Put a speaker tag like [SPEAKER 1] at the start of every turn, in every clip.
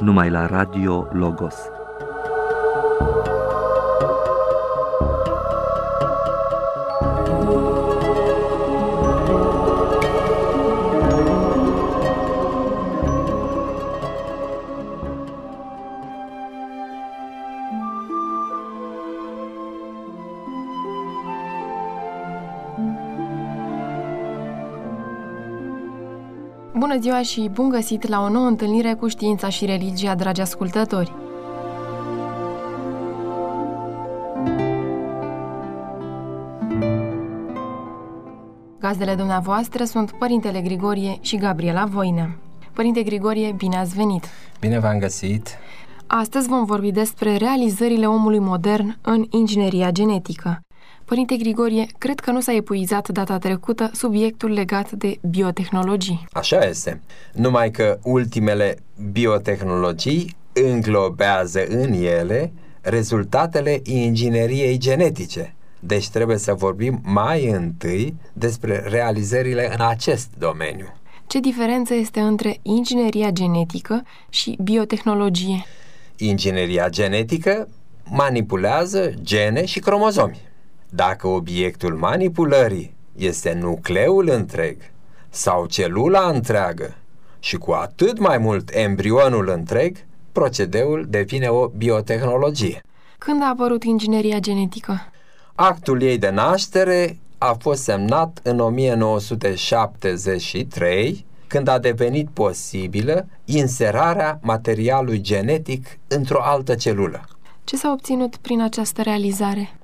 [SPEAKER 1] numai la Radio Logos.
[SPEAKER 2] Bună ziua și bun găsit la o nouă întâlnire cu știința și religia, dragi ascultători! Gazdele dumneavoastră sunt Părintele Grigorie și Gabriela Voină. Părinte Grigorie, bine ați venit!
[SPEAKER 3] Bine v-am găsit!
[SPEAKER 2] Astăzi vom vorbi despre realizările omului modern în ingineria genetică. Părinte Grigorie, cred că nu s-a epuizat data trecută subiectul legat de biotehnologii.
[SPEAKER 3] Așa este. Numai că ultimele biotehnologii înglobează în ele rezultatele ingineriei genetice. Deci trebuie să vorbim mai întâi despre realizările în acest domeniu.
[SPEAKER 2] Ce diferență este între ingineria genetică și biotehnologie?
[SPEAKER 3] Ingineria genetică manipulează gene și cromozomi. Dacă obiectul manipulării este nucleul întreg sau celula întreagă și cu atât mai mult embrionul întreg, procedeul devine o biotehnologie.
[SPEAKER 2] Când a apărut ingineria genetică?
[SPEAKER 3] Actul ei de naștere a fost semnat în 1973, când a devenit posibilă inserarea materialului genetic într-o altă celulă.
[SPEAKER 2] Ce s-a obținut prin această realizare?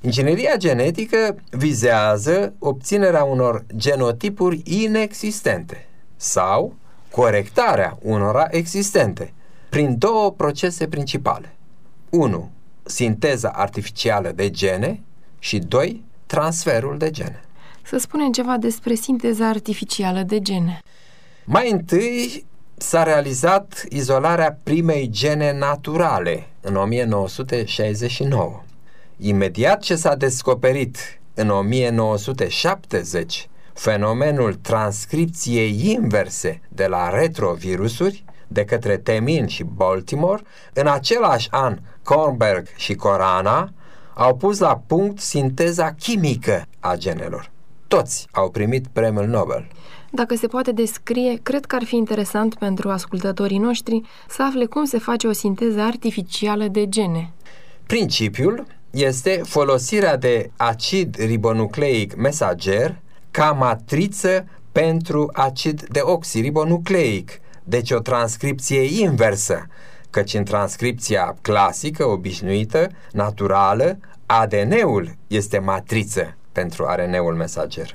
[SPEAKER 3] Ingineria genetică vizează obținerea unor genotipuri inexistente sau corectarea unora existente prin două procese principale. 1. Sinteza artificială de gene și 2. Transferul de gene.
[SPEAKER 2] Să spunem ceva despre sinteza artificială de gene.
[SPEAKER 3] Mai întâi s-a realizat izolarea primei gene naturale în 1969. Imediat ce s-a descoperit în 1970 fenomenul transcripției inverse de la retrovirusuri de către Temin și Baltimore, în același an Kornberg și Corana au pus la punct sinteza chimică a genelor. Toți au primit premiul Nobel.
[SPEAKER 2] Dacă se poate descrie, cred că ar fi interesant pentru ascultătorii noștri să afle cum se face o sinteză artificială de gene.
[SPEAKER 3] Principiul este folosirea de acid ribonucleic mesager ca matriță pentru acid de oxiribonucleic, deci o transcripție inversă, căci în transcripția clasică, obișnuită, naturală, ADN-ul este matriță pentru RNA-ul mesager.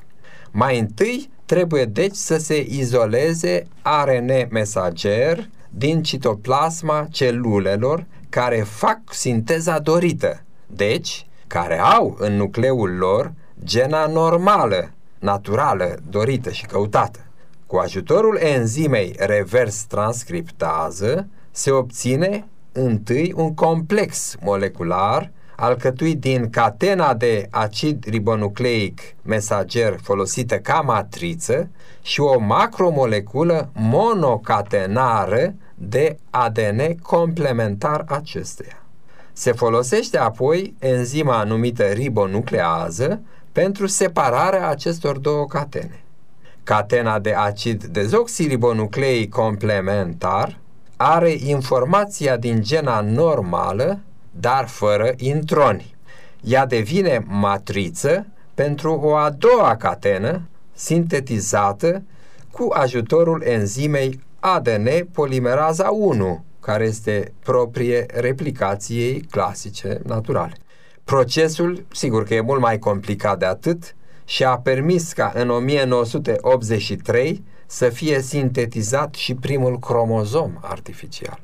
[SPEAKER 3] Mai întâi trebuie deci să se izoleze RNA mesager din citoplasma celulelor care fac sinteza dorită, deci care au în nucleul lor gena normală, naturală, dorită și căutată. Cu ajutorul enzimei revers transcriptază se obține întâi un complex molecular alcătuit din catena de acid ribonucleic mesager folosită ca matriță și o macromoleculă monocatenară de ADN complementar acesteia. Se folosește apoi enzima numită ribonuclează pentru separarea acestor două catene. Catena de acid dezoxiribonucleic complementar are informația din gena normală, dar fără introni. Ea devine matriță pentru o a doua catenă sintetizată cu ajutorul enzimei ADN polimeraza 1, care este proprie replicației clasice naturale. Procesul, sigur că e mult mai complicat de atât, și a permis ca în 1983 să fie sintetizat și primul cromozom artificial.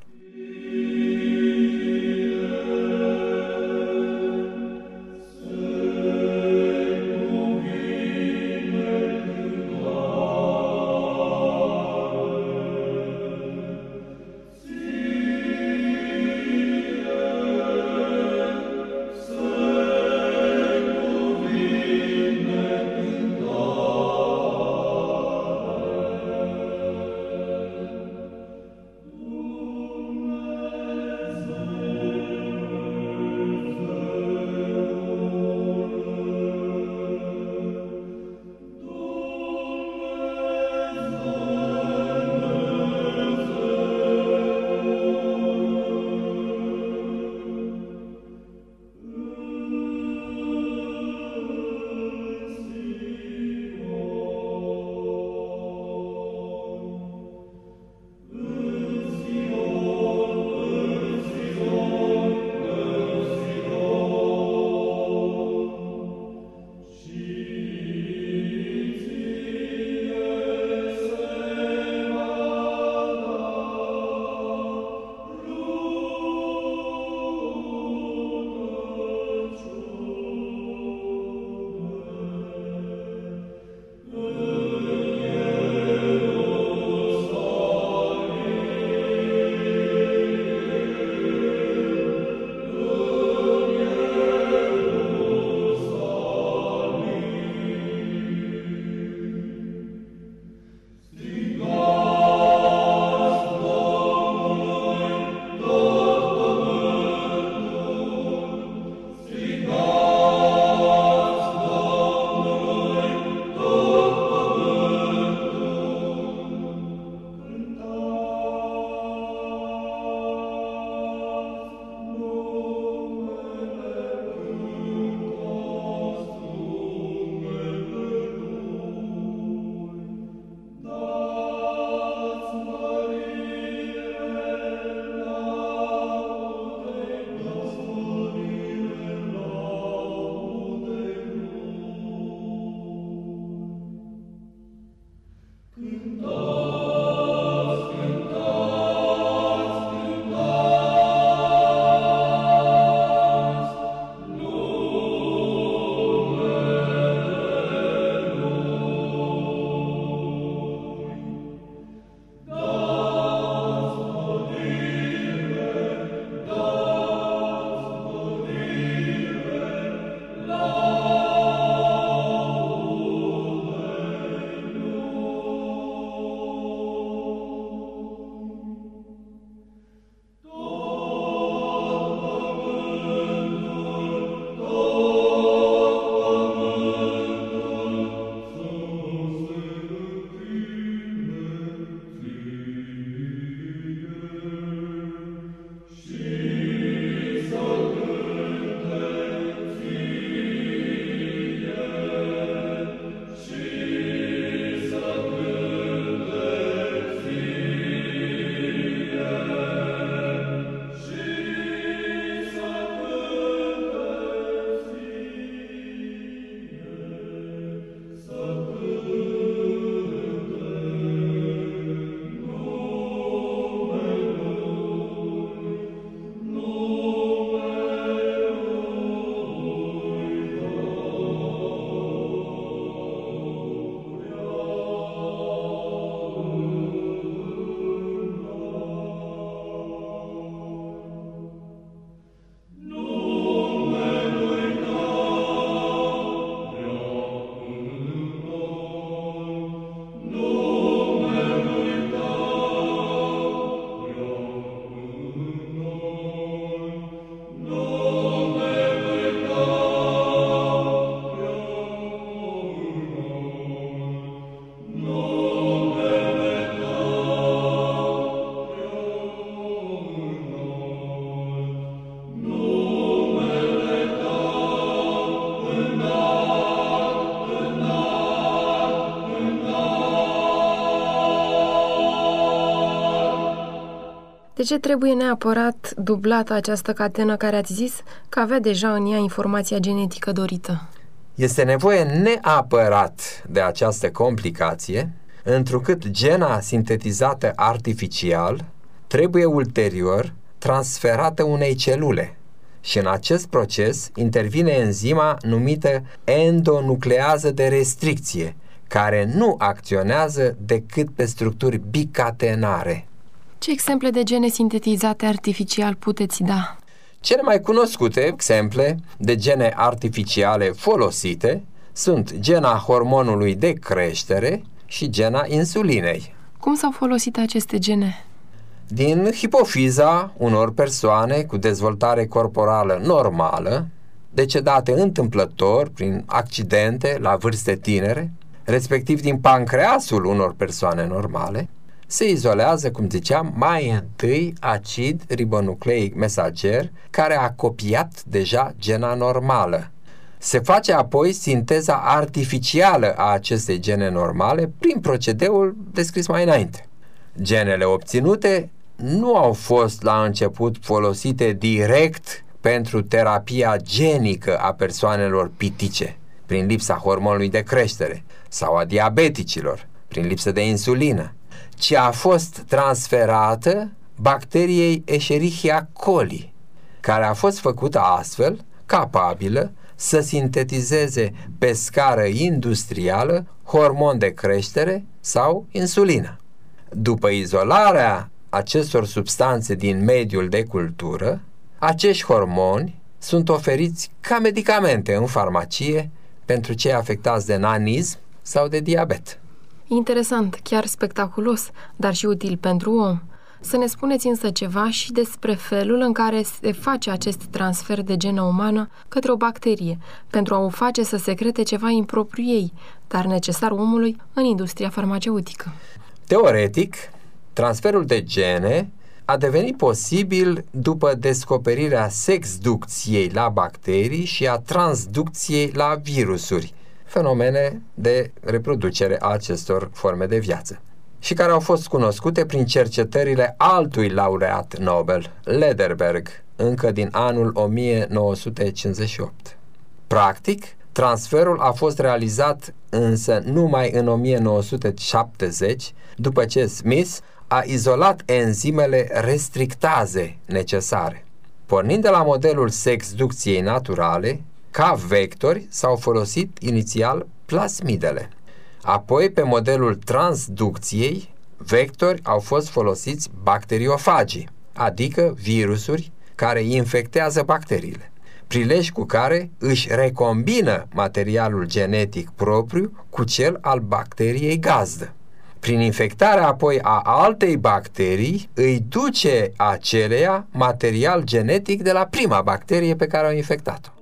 [SPEAKER 2] De ce trebuie neapărat dublată această catenă care ați zis că avea deja în ea informația genetică dorită?
[SPEAKER 3] Este nevoie neapărat de această complicație, întrucât gena sintetizată artificial trebuie ulterior transferată unei celule și în acest proces intervine enzima numită endonuclează de restricție, care nu acționează decât pe structuri bicatenare.
[SPEAKER 2] Ce exemple de gene sintetizate artificial puteți da?
[SPEAKER 3] Cele mai cunoscute exemple de gene artificiale folosite sunt gena hormonului de creștere și gena insulinei.
[SPEAKER 2] Cum s-au folosit aceste gene?
[SPEAKER 3] Din hipofiza unor persoane cu dezvoltare corporală normală, decedate întâmplător prin accidente la vârste tinere, respectiv din pancreasul unor persoane normale, se izolează, cum ziceam, mai întâi acid ribonucleic mesager care a copiat deja gena normală. Se face apoi sinteza artificială a acestei gene normale prin procedeul descris mai înainte. Genele obținute nu au fost la început folosite direct pentru terapia genică a persoanelor pitice, prin lipsa hormonului de creștere, sau a diabeticilor, prin lipsă de insulină, ci a fost transferată bacteriei Escherichia coli, care a fost făcută astfel capabilă să sintetizeze pe scară industrială hormon de creștere sau insulină. După izolarea acestor substanțe din mediul de cultură, acești hormoni sunt oferiți ca medicamente în farmacie pentru cei afectați de nanism sau de diabet.
[SPEAKER 2] Interesant, chiar spectaculos, dar și util pentru om. Să ne spuneți însă ceva și despre felul în care se face acest transfer de genă umană către o bacterie, pentru a o face să secrete ceva impropriu ei, dar necesar omului în industria farmaceutică.
[SPEAKER 3] Teoretic, transferul de gene a devenit posibil după descoperirea sexducției la bacterii și a transducției la virusuri, fenomene de reproducere a acestor forme de viață și care au fost cunoscute prin cercetările altui laureat Nobel, Lederberg, încă din anul 1958. Practic, transferul a fost realizat însă numai în 1970, după ce Smith a izolat enzimele restrictaze necesare. Pornind de la modelul sexducției naturale, ca vectori s-au folosit inițial plasmidele. Apoi, pe modelul transducției, vectori au fost folosiți bacteriofagii, adică virusuri care infectează bacteriile, prilej cu care își recombină materialul genetic propriu cu cel al bacteriei gazdă. Prin infectarea apoi a altei bacterii, îi duce aceleia material genetic de la prima bacterie pe care au infectat-o.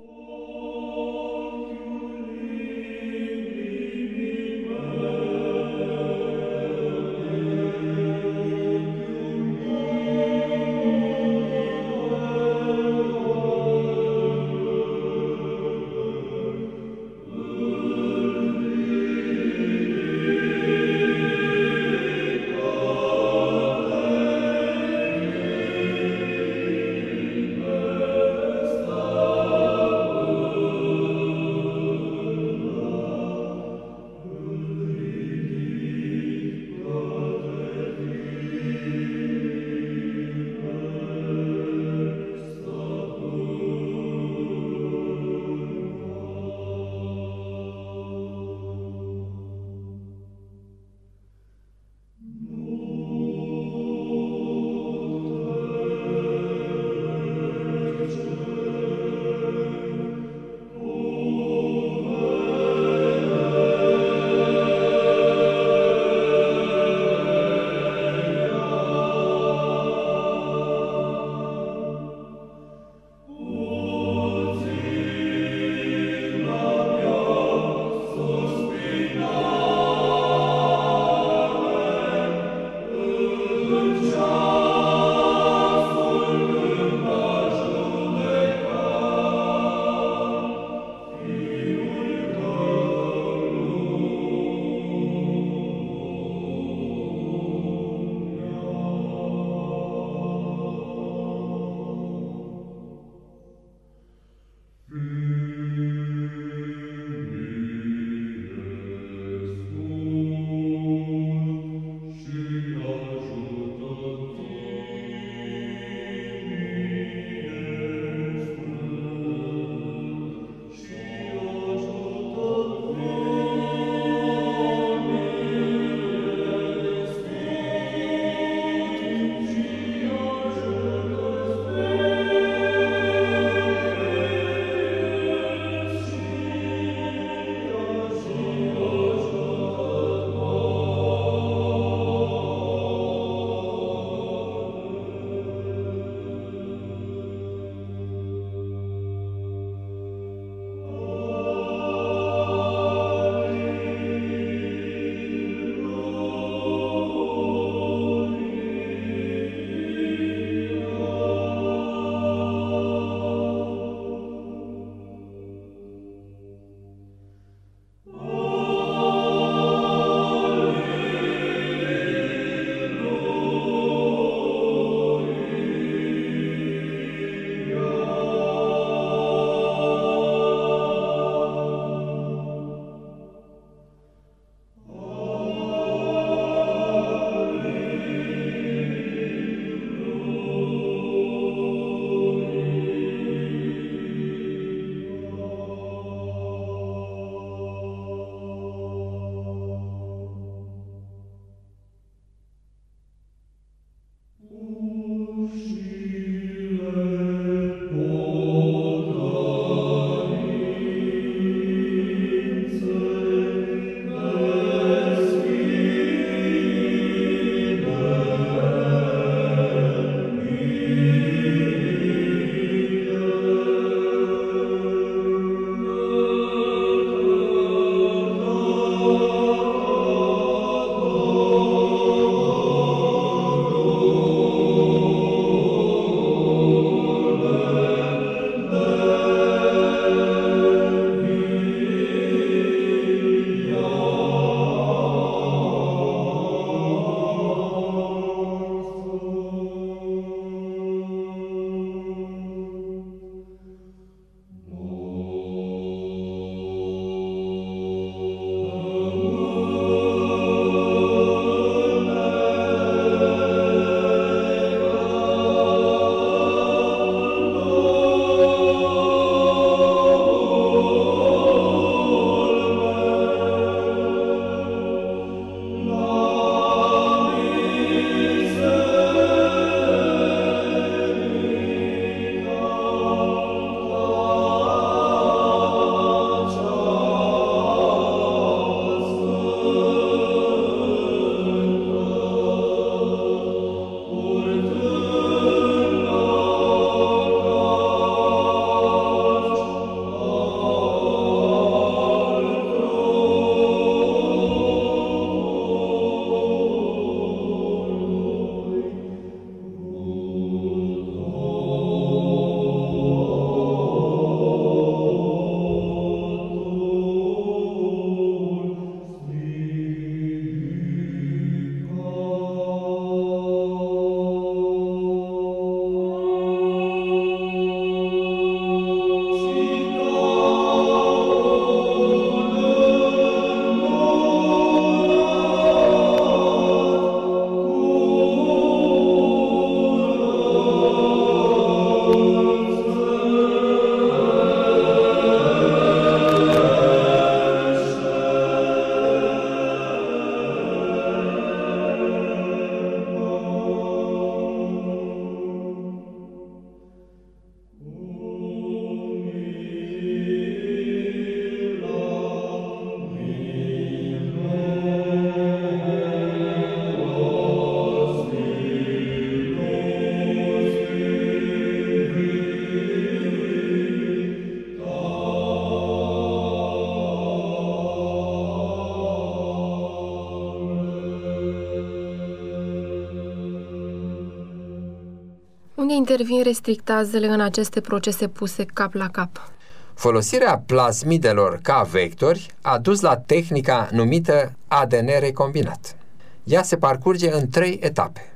[SPEAKER 2] Intervin restrictazele în aceste procese puse cap la cap?
[SPEAKER 3] Folosirea plasmidelor ca vectori a dus la tehnica numită ADN recombinat. Ea se parcurge în trei etape.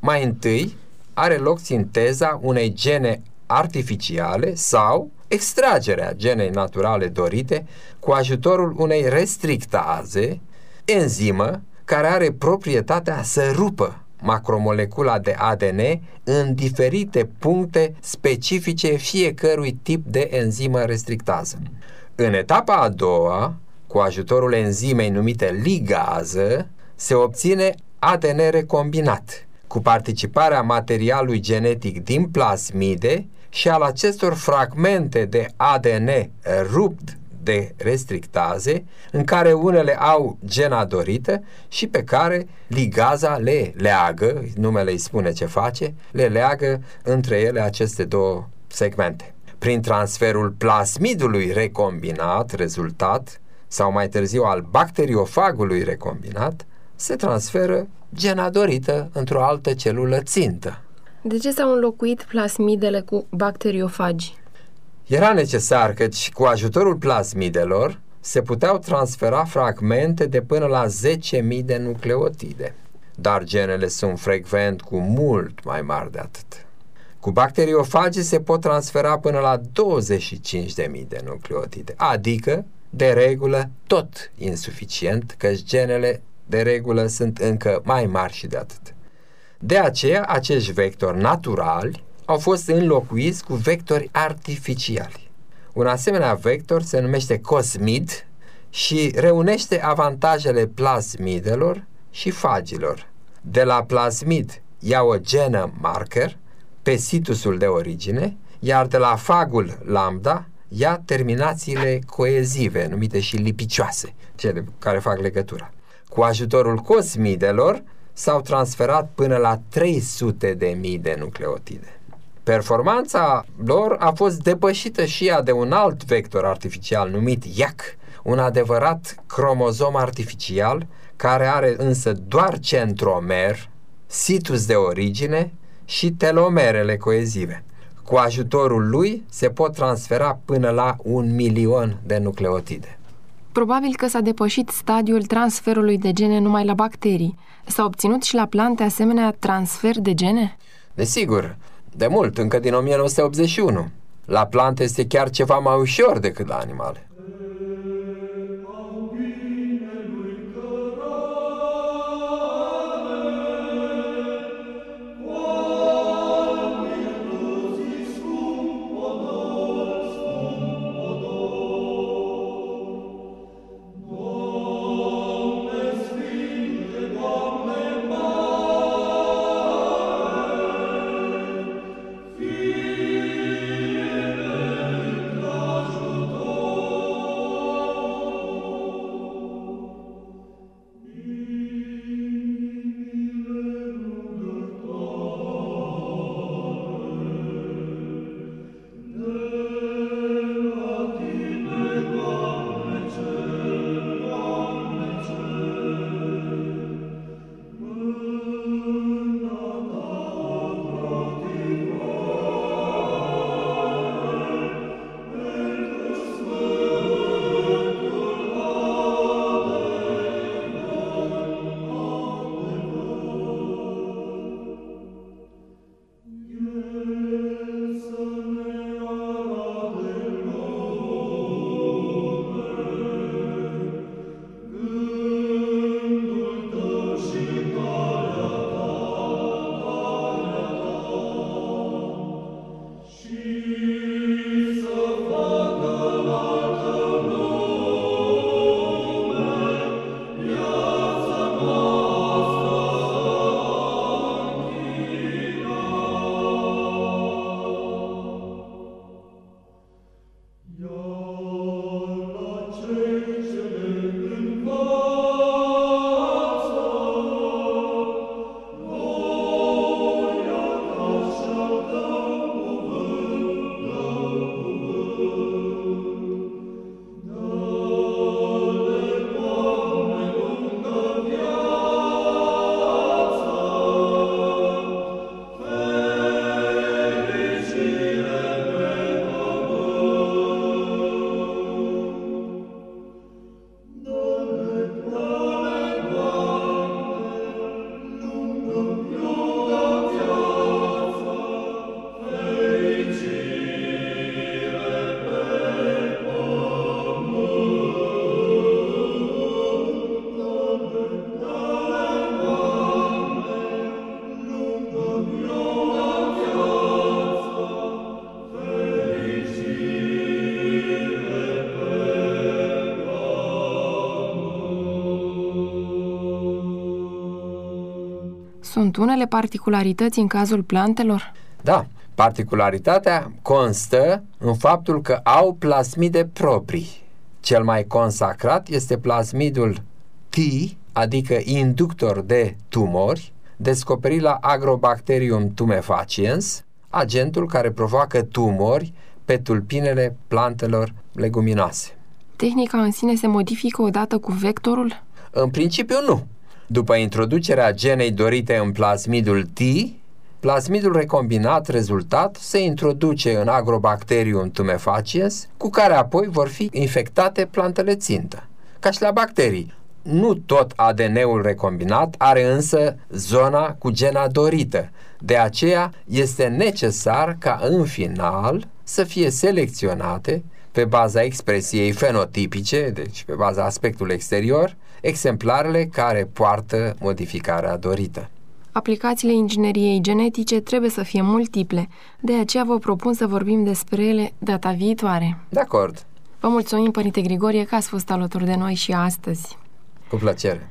[SPEAKER 3] Mai întâi are loc sinteza unei gene artificiale sau extragerea genei naturale dorite cu ajutorul unei restrictaze, enzimă care are proprietatea să rupă macromolecula de ADN în diferite puncte specifice fiecărui tip de enzimă restrictază. În etapa a doua, cu ajutorul enzimei numite ligază, se obține ADN recombinat, cu participarea materialului genetic din plasmide și al acestor fragmente de ADN rupt de restrictaze, în care unele au gena dorită și pe care ligaza le leagă, numele îi spune ce face, le leagă între ele aceste două segmente. Prin transferul plasmidului recombinat, rezultat, sau mai târziu al bacteriofagului recombinat, se transferă gena dorită într-o altă celulă țintă.
[SPEAKER 2] De ce s-au înlocuit plasmidele cu bacteriofagi?
[SPEAKER 3] Era necesar căci cu ajutorul plasmidelor se puteau transfera fragmente de până la 10.000 de nucleotide, dar genele sunt frecvent cu mult mai mari de atât. Cu bacteriofagii se pot transfera până la 25.000 de nucleotide, adică, de regulă, tot insuficient, căci genele de regulă sunt încă mai mari și de atât. De aceea, acești vectori naturali au fost înlocuiți cu vectori artificiali. Un asemenea vector se numește cosmid și reunește avantajele plasmidelor și fagilor. De la plasmid ia o genă marker pe situsul de origine, iar de la fagul lambda ia terminațiile coezive, numite și lipicioase, cele care fac legătura. Cu ajutorul cosmidelor s-au transferat până la 300 de mii de nucleotide. Performanța lor a fost depășită și ea de un alt vector artificial numit IAC, un adevărat cromozom artificial care are însă doar centromer, situs de origine și telomerele coezive. Cu ajutorul lui se pot transfera până la un milion de nucleotide.
[SPEAKER 2] Probabil că s-a depășit stadiul transferului de gene numai la bacterii. S-a obținut și la plante asemenea transfer de gene?
[SPEAKER 3] Desigur, de mult, încă din 1981. La plante este chiar ceva mai ușor decât la animale.
[SPEAKER 2] Sunt unele particularități în cazul plantelor?
[SPEAKER 3] Da, particularitatea constă în faptul că au plasmide proprii. Cel mai consacrat este plasmidul T, adică inductor de tumori, descoperit la Agrobacterium tumefaciens, agentul care provoacă tumori pe tulpinele plantelor leguminoase.
[SPEAKER 2] Tehnica în sine se modifică odată cu vectorul?
[SPEAKER 3] În principiu nu. După introducerea genei dorite în plasmidul T, plasmidul recombinat rezultat se introduce în Agrobacterium tumefaciens, cu care apoi vor fi infectate plantele țintă. Ca și la bacterii, nu tot ADN-ul recombinat are însă zona cu gena dorită. De aceea este necesar ca în final să fie selecționate pe baza expresiei fenotipice, deci pe baza aspectului exterior, exemplarele care poartă modificarea dorită.
[SPEAKER 2] Aplicațiile ingineriei genetice trebuie să fie multiple, de aceea vă propun să vorbim despre ele data viitoare.
[SPEAKER 3] De acord.
[SPEAKER 2] Vă mulțumim, Părinte Grigorie, că ați fost alături de noi și astăzi.
[SPEAKER 3] Cu plăcere.